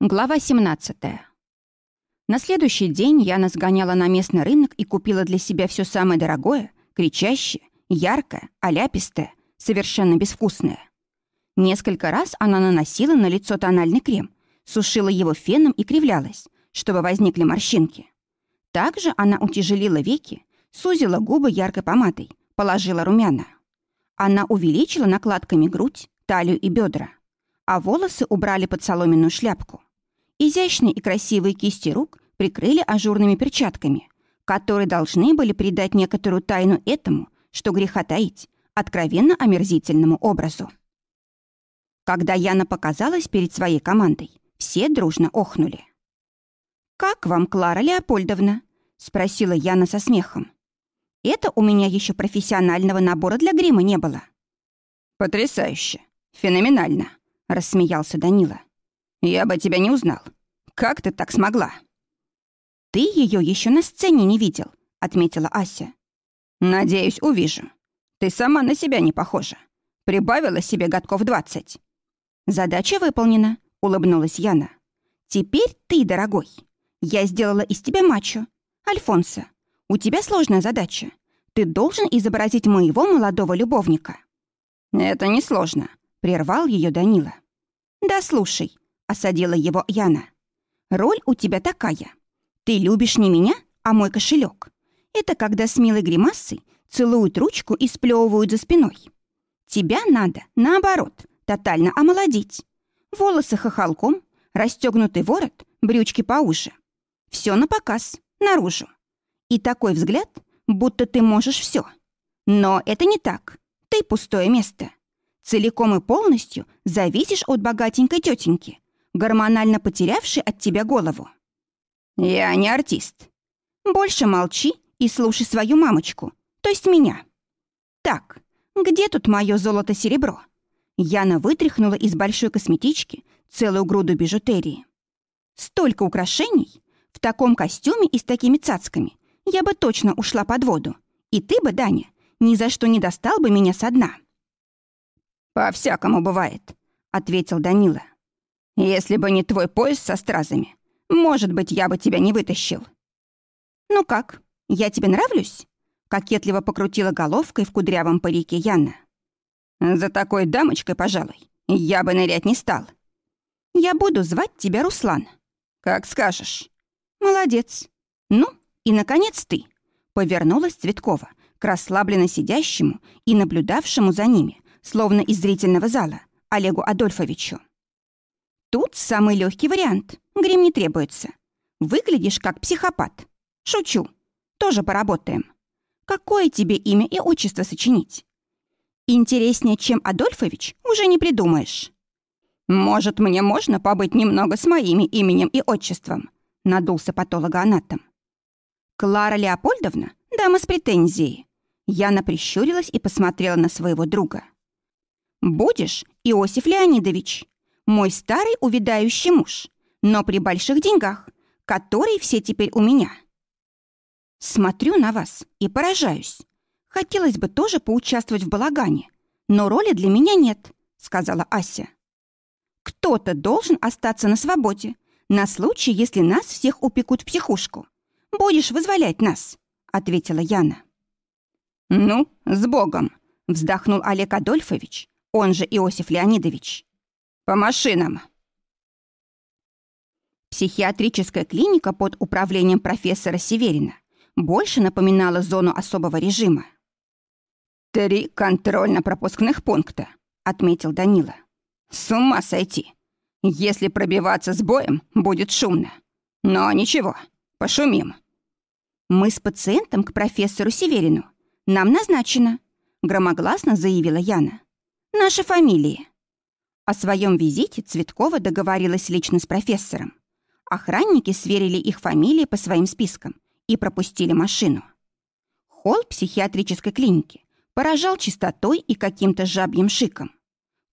Глава 17. На следующий день Яна сгоняла на местный рынок и купила для себя все самое дорогое, кричащее, яркое, оляпистое, совершенно безвкусное. Несколько раз она наносила на лицо тональный крем, сушила его феном и кривлялась, чтобы возникли морщинки. Также она утяжелила веки, сузила губы яркой помадой, положила румяна. Она увеличила накладками грудь, талию и бедра, а волосы убрали под соломенную шляпку. Изящные и красивые кисти рук прикрыли ажурными перчатками, которые должны были придать некоторую тайну этому, что греха таить, откровенно омерзительному образу. Когда Яна показалась перед своей командой, все дружно охнули. «Как вам, Клара Леопольдовна?» — спросила Яна со смехом. «Это у меня еще профессионального набора для грима не было». «Потрясающе! Феноменально!» — рассмеялся Данила. Я бы тебя не узнал. Как ты так смогла?» «Ты ее еще на сцене не видел», — отметила Ася. «Надеюсь, увижу. Ты сама на себя не похожа. Прибавила себе годков двадцать». «Задача выполнена», — улыбнулась Яна. «Теперь ты, дорогой. Я сделала из тебя мачо. Альфонсо, у тебя сложная задача. Ты должен изобразить моего молодого любовника». «Это несложно», — прервал ее Данила. «Да слушай, — осадила его Яна. «Роль у тебя такая. Ты любишь не меня, а мой кошелек. Это когда с милой гримасой целуют ручку и сплевывают за спиной. Тебя надо, наоборот, тотально омолодить. Волосы хохолком, расстегнутый ворот, брючки поуже. Все на показ, наружу. И такой взгляд, будто ты можешь все. Но это не так. Ты пустое место. Целиком и полностью зависишь от богатенькой тетеньки, гормонально потерявший от тебя голову. Я не артист. Больше молчи и слушай свою мамочку, то есть меня. Так, где тут мое золото-серебро? Яна вытряхнула из большой косметички целую груду бижутерии. Столько украшений! В таком костюме и с такими цацками я бы точно ушла под воду. И ты бы, Даня, ни за что не достал бы меня со дна. «По-всякому бывает», — ответил Данила. Если бы не твой пояс со стразами, может быть, я бы тебя не вытащил». «Ну как, я тебе нравлюсь?» Кокетливо покрутила головкой в кудрявом парике Яна. «За такой дамочкой, пожалуй, я бы нырять не стал». «Я буду звать тебя Руслан». «Как скажешь». «Молодец. Ну, и, наконец, ты». Повернулась Цветкова к расслабленно сидящему и наблюдавшему за ними, словно из зрительного зала, Олегу Адольфовичу. Тут самый легкий вариант. Грим не требуется. Выглядишь как психопат. Шучу. Тоже поработаем. Какое тебе имя и отчество сочинить? Интереснее, чем Адольфович, уже не придумаешь. Может, мне можно побыть немного с моими именем и отчеством? Надулся патологоанатом. Клара Леопольдовна, дама с претензией. Яна прищурилась и посмотрела на своего друга. «Будешь, Иосиф Леонидович?» Мой старый увядающий муж, но при больших деньгах, которые все теперь у меня. Смотрю на вас и поражаюсь. Хотелось бы тоже поучаствовать в балагане, но роли для меня нет, сказала Ася. Кто-то должен остаться на свободе, на случай, если нас всех упекут в психушку. Будешь вызволять нас, ответила Яна. Ну, с Богом, вздохнул Олег Адольфович, он же Иосиф Леонидович. По машинам!» Психиатрическая клиника под управлением профессора Северина больше напоминала зону особого режима. «Три контрольно-пропускных пункта», — отметил Данила. «С ума сойти! Если пробиваться с боем, будет шумно. Но ничего, пошумим». «Мы с пациентом к профессору Северину. Нам назначено», — громогласно заявила Яна. «Наши фамилии». О своем визите Цветкова договорилась лично с профессором. Охранники сверили их фамилии по своим спискам и пропустили машину. Холл психиатрической клиники поражал чистотой и каким-то жабьим шиком.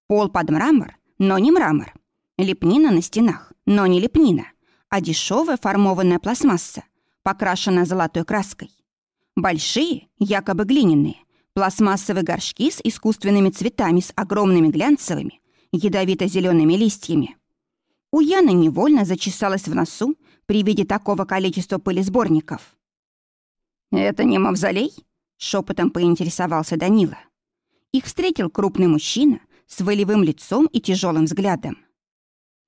Пол под мрамор, но не мрамор. Лепнина на стенах, но не лепнина, а дешевая формованная пластмасса, покрашенная золотой краской. Большие, якобы глиняные, пластмассовые горшки с искусственными цветами с огромными глянцевыми ядовито-зелеными листьями. У Яны невольно зачесалась в носу при виде такого количества пылесборников. «Это не мавзолей?» — шепотом поинтересовался Данила. Их встретил крупный мужчина с волевым лицом и тяжелым взглядом.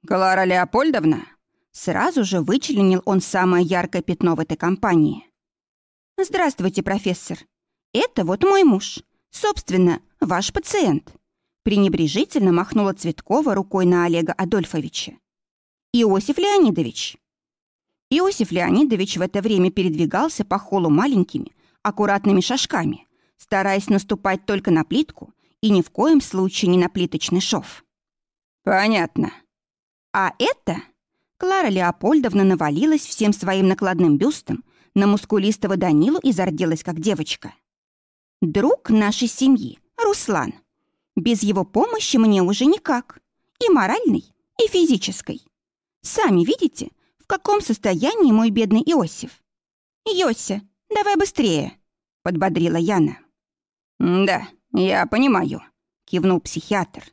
«Клара Леопольдовна?» Сразу же вычленил он самое яркое пятно в этой компании. «Здравствуйте, профессор. Это вот мой муж. Собственно, ваш пациент». Пренебрежительно махнула Цветкова рукой на Олега Адольфовича. «Иосиф Леонидович». Иосиф Леонидович в это время передвигался по холу маленькими, аккуратными шажками, стараясь наступать только на плитку и ни в коем случае не на плиточный шов. «Понятно». «А это...» Клара Леопольдовна навалилась всем своим накладным бюстом на мускулистого Данилу и зарделась, как девочка. «Друг нашей семьи, Руслан. Без его помощи мне уже никак. И моральной, и физической. Сами видите, в каком состоянии мой бедный Иосиф. «Йося, давай быстрее», — подбодрила Яна. «Да, я понимаю», — кивнул психиатр.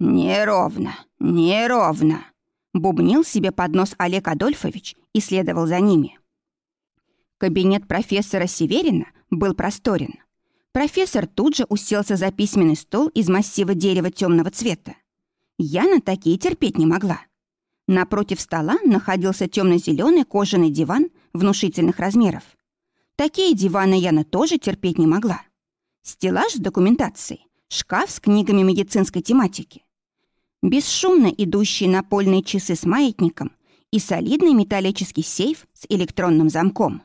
«Неровно, неровно», Бубнил себе под нос Олег Адольфович и следовал за ними. Кабинет профессора Северина был просторен. Профессор тут же уселся за письменный стол из массива дерева темного цвета. Я на такие терпеть не могла. Напротив стола находился темно-зеленый кожаный диван внушительных размеров. Такие диваны Яна тоже терпеть не могла. Стеллаж с документацией, шкаф с книгами медицинской тематики, бесшумно идущие напольные часы с маятником и солидный металлический сейф с электронным замком.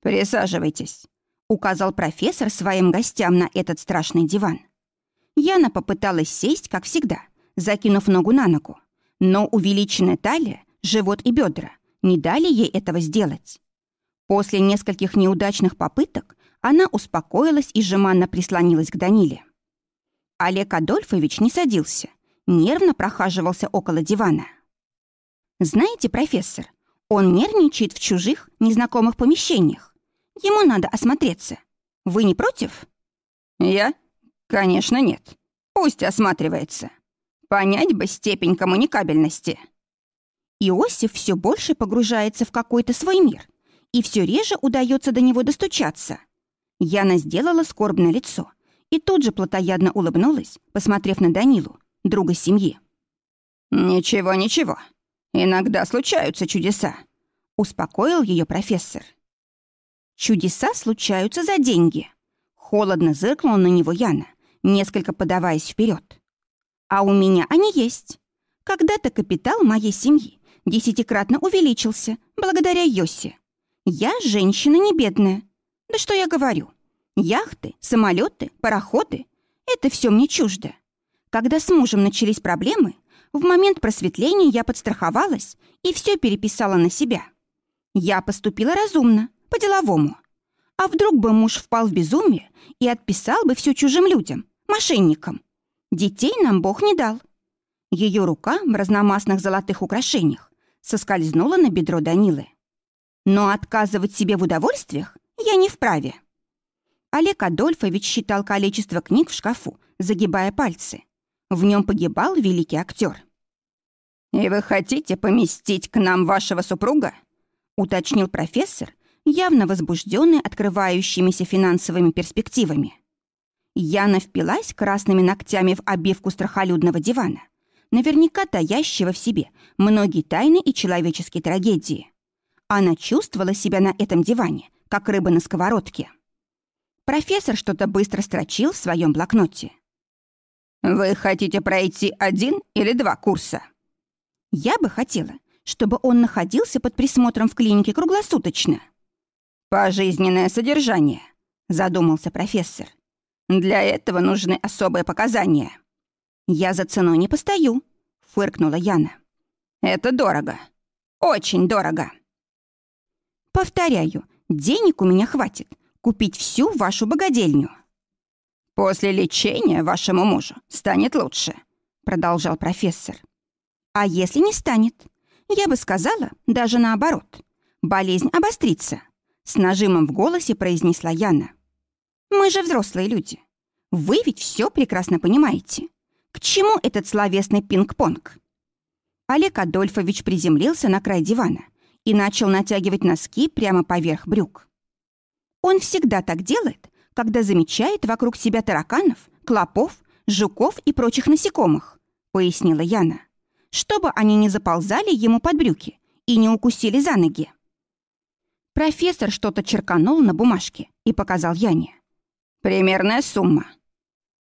«Присаживайтесь», — указал профессор своим гостям на этот страшный диван. Яна попыталась сесть, как всегда, закинув ногу на ногу, но увеличенная талия, живот и бедра не дали ей этого сделать. После нескольких неудачных попыток она успокоилась и жеманно прислонилась к Даниле. Олег Адольфович не садился, нервно прохаживался около дивана. «Знаете, профессор, он нервничает в чужих, незнакомых помещениях. Ему надо осмотреться. Вы не против?» «Я? Конечно, нет. Пусть осматривается. Понять бы степень коммуникабельности». Иосиф все больше погружается в какой-то свой мир, и все реже удается до него достучаться. Яна сделала скорбное лицо и тут же плотоядно улыбнулась, посмотрев на Данилу, друга семьи. «Ничего, ничего. Иногда случаются чудеса», — успокоил ее профессор. «Чудеса случаются за деньги», — холодно зыркнула на него Яна, несколько подаваясь вперед. «А у меня они есть. Когда-то капитал моей семьи десятикратно увеличился благодаря Йосе. Я женщина не бедная. Да что я говорю? Яхты, самолеты, пароходы — это все мне чуждо. Когда с мужем начались проблемы, в момент просветления я подстраховалась и все переписала на себя. Я поступила разумно, по-деловому. А вдруг бы муж впал в безумие и отписал бы все чужим людям, мошенникам? Детей нам Бог не дал. Ее рука в разномастных золотых украшениях соскользнула на бедро Данилы. Но отказывать себе в удовольствиях я не вправе. Олег Адольфович считал количество книг в шкафу, загибая пальцы. В нем погибал великий актер. «И вы хотите поместить к нам вашего супруга?» уточнил профессор, явно возбужденный открывающимися финансовыми перспективами. Яна впилась красными ногтями в обивку страхолюдного дивана, наверняка таящего в себе многие тайны и человеческие трагедии. Она чувствовала себя на этом диване, как рыба на сковородке. Профессор что-то быстро строчил в своем блокноте. «Вы хотите пройти один или два курса?» «Я бы хотела, чтобы он находился под присмотром в клинике круглосуточно». «Пожизненное содержание», — задумался профессор. «Для этого нужны особые показания». «Я за ценой не постою», — фыркнула Яна. «Это дорого. Очень дорого». «Повторяю, денег у меня хватит купить всю вашу богадельню». «После лечения вашему мужу станет лучше», — продолжал профессор. «А если не станет? Я бы сказала, даже наоборот. Болезнь обострится», — с нажимом в голосе произнесла Яна. «Мы же взрослые люди. Вы ведь все прекрасно понимаете. К чему этот словесный пинг-понг?» Олег Адольфович приземлился на край дивана и начал натягивать носки прямо поверх брюк. Он всегда так делает, когда замечает вокруг себя тараканов, клопов, жуков и прочих насекомых, пояснила Яна, чтобы они не заползали ему под брюки и не укусили за ноги. Профессор что-то черканул на бумажке и показал Яне. «Примерная сумма».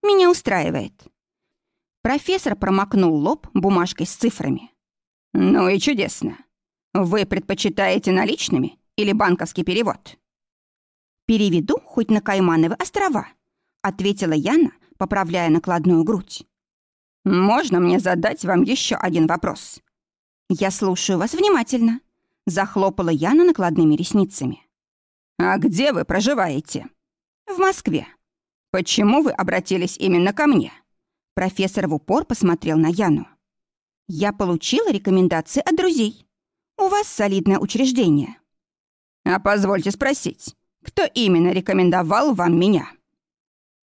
«Меня устраивает». Профессор промокнул лоб бумажкой с цифрами. «Ну и чудесно. Вы предпочитаете наличными или банковский перевод?» «Переведу хоть на Каймановы острова», — ответила Яна, поправляя накладную грудь. «Можно мне задать вам еще один вопрос?» «Я слушаю вас внимательно», — захлопала Яна накладными ресницами. «А где вы проживаете?» «В Москве». «Почему вы обратились именно ко мне?» Профессор в упор посмотрел на Яну. «Я получила рекомендации от друзей. У вас солидное учреждение». «А позвольте спросить, кто именно рекомендовал вам меня?»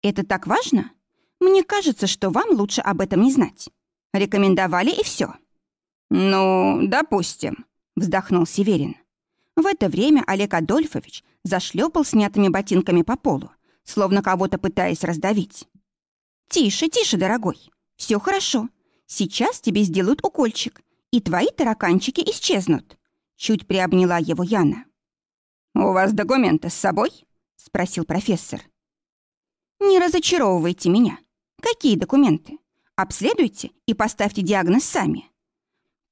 «Это так важно? Мне кажется, что вам лучше об этом не знать. Рекомендовали и все. «Ну, допустим», — вздохнул Северин. В это время Олег Адольфович зашлепал снятыми ботинками по полу, словно кого-то пытаясь раздавить. «Тише, тише, дорогой. Все хорошо. Сейчас тебе сделают укольчик, и твои тараканчики исчезнут». Чуть приобняла его Яна. «У вас документы с собой?» — спросил профессор. «Не разочаровывайте меня. Какие документы? Обследуйте и поставьте диагноз сами.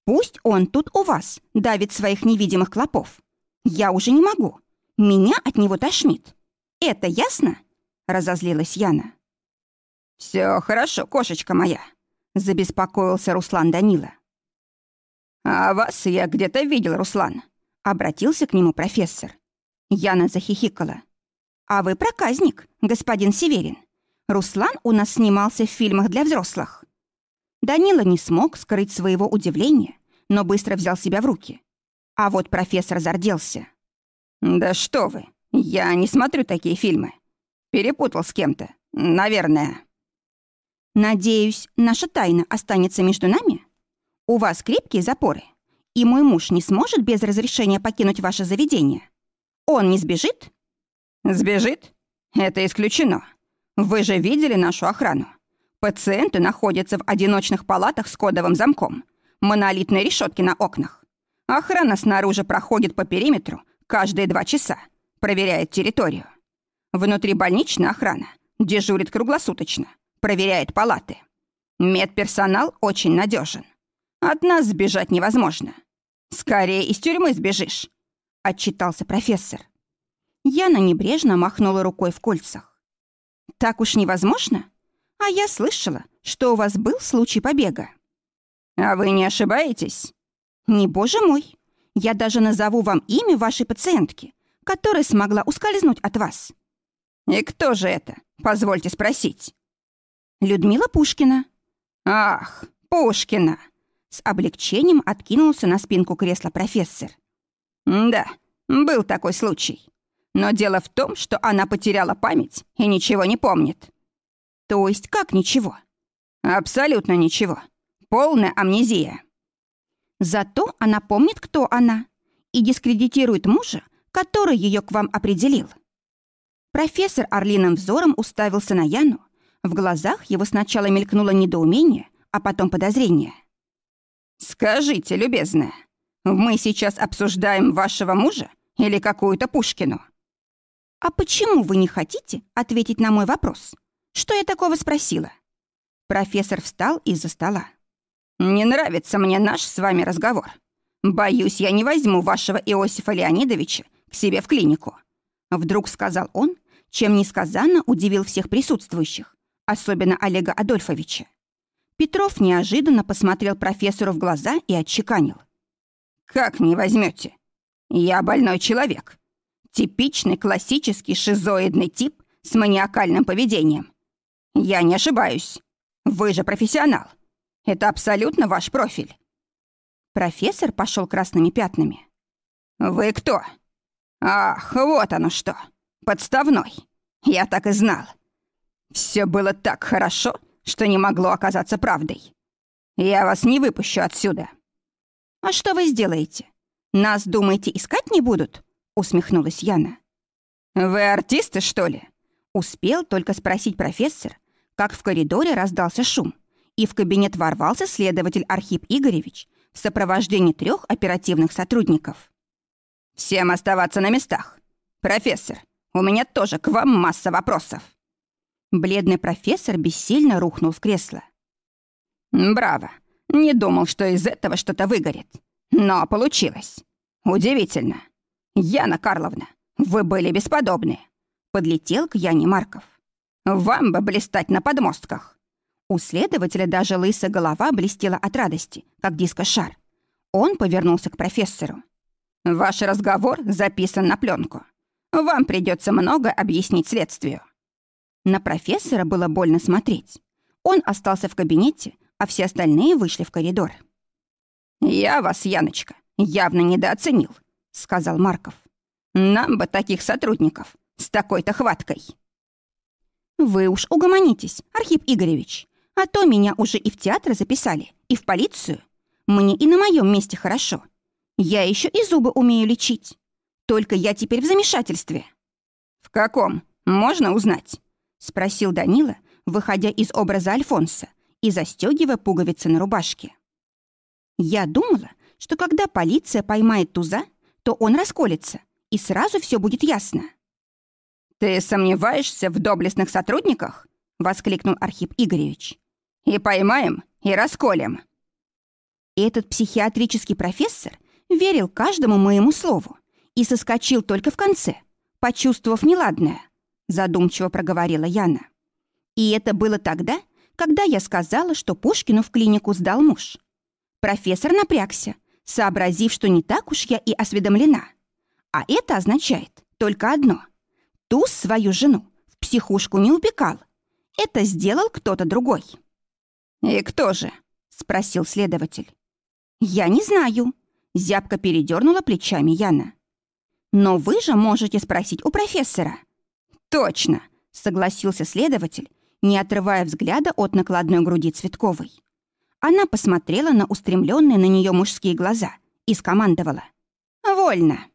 Пусть он тут у вас давит своих невидимых клопов. Я уже не могу. Меня от него тошнит. Это ясно?» — разозлилась Яна. «Все хорошо, кошечка моя», — забеспокоился Руслан Данила. «А вас я где-то видел, Руслан», — обратился к нему профессор. Яна захихикала. «А вы проказник, господин Северин. Руслан у нас снимался в фильмах для взрослых». Данила не смог скрыть своего удивления, но быстро взял себя в руки. А вот профессор зарделся. «Да что вы, я не смотрю такие фильмы. Перепутал с кем-то, наверное». «Надеюсь, наша тайна останется между нами? У вас крепкие запоры, и мой муж не сможет без разрешения покинуть ваше заведение?» Он не сбежит? Сбежит? Это исключено. Вы же видели нашу охрану. Пациенты находятся в одиночных палатах с кодовым замком. Монолитные решетки на окнах. Охрана снаружи проходит по периметру каждые два часа, проверяет территорию. Внутрибольничная охрана дежурит круглосуточно, проверяет палаты. Медперсонал очень надежен. От нас сбежать невозможно. Скорее из тюрьмы сбежишь, отчитался профессор. Яна небрежно махнула рукой в кольцах. «Так уж невозможно? А я слышала, что у вас был случай побега». «А вы не ошибаетесь?» «Не, боже мой! Я даже назову вам имя вашей пациентки, которая смогла ускользнуть от вас». «И кто же это? Позвольте спросить». «Людмила Пушкина». «Ах, Пушкина!» С облегчением откинулся на спинку кресла профессор. «Да, был такой случай. Но дело в том, что она потеряла память и ничего не помнит». «То есть как ничего?» «Абсолютно ничего. Полная амнезия». «Зато она помнит, кто она, и дискредитирует мужа, который ее к вам определил». Профессор орлиным взором уставился на Яну. В глазах его сначала мелькнуло недоумение, а потом подозрение. «Скажите, любезная, мы сейчас обсуждаем вашего мужа или какую-то Пушкину?» «А почему вы не хотите ответить на мой вопрос? Что я такого спросила?» Профессор встал из-за стола. «Не нравится мне наш с вами разговор. Боюсь, я не возьму вашего Иосифа Леонидовича к себе в клинику», вдруг сказал он, чем несказанно удивил всех присутствующих, особенно Олега Адольфовича. Петров неожиданно посмотрел профессору в глаза и отчеканил. «Как не возьмете? Я больной человек. Типичный классический шизоидный тип с маниакальным поведением. Я не ошибаюсь. Вы же профессионал. Это абсолютно ваш профиль». Профессор пошел красными пятнами. «Вы кто?» «Ах, вот оно что! Подставной! Я так и знал. Все было так хорошо, что не могло оказаться правдой. Я вас не выпущу отсюда. А что вы сделаете? Нас, думаете, искать не будут?» — усмехнулась Яна. «Вы артисты, что ли?» Успел только спросить профессор, как в коридоре раздался шум, и в кабинет ворвался следователь Архип Игоревич в сопровождении трех оперативных сотрудников. «Всем оставаться на местах. Профессор, у меня тоже к вам масса вопросов». Бледный профессор бессильно рухнул в кресло. «Браво! Не думал, что из этого что-то выгорит. Но получилось. Удивительно. Яна Карловна, вы были бесподобны. Подлетел к Яне Марков. Вам бы блистать на подмостках. У следователя даже лысая голова блестела от радости, как дискошар. Он повернулся к профессору. «Ваш разговор записан на пленку. Вам придется много объяснить следствию». На профессора было больно смотреть. Он остался в кабинете, а все остальные вышли в коридор. «Я вас, Яночка, явно недооценил», — сказал Марков. «Нам бы таких сотрудников с такой-то хваткой». «Вы уж угомонитесь, Архип Игоревич, а то меня уже и в театр записали, и в полицию. Мне и на моем месте хорошо. Я еще и зубы умею лечить. Только я теперь в замешательстве». «В каком? Можно узнать?» — спросил Данила, выходя из образа Альфонса и застегивая пуговицы на рубашке. Я думала, что когда полиция поймает туза, то он расколется, и сразу все будет ясно. «Ты сомневаешься в доблестных сотрудниках?» — воскликнул Архип Игоревич. «И поймаем, и расколем». Этот психиатрический профессор верил каждому моему слову и соскочил только в конце, почувствовав неладное, задумчиво проговорила Яна. И это было тогда, когда я сказала, что Пушкину в клинику сдал муж. Профессор напрягся, сообразив, что не так уж я и осведомлена. А это означает только одно. Туз свою жену в психушку не упекал. Это сделал кто-то другой. «И кто же?» — спросил следователь. «Я не знаю», — зябко передернула плечами Яна. «Но вы же можете спросить у профессора». «Точно», — согласился следователь, не отрывая взгляда от накладной груди Цветковой. Она посмотрела на устремленные на нее мужские глаза и скомандовала. «Вольно!»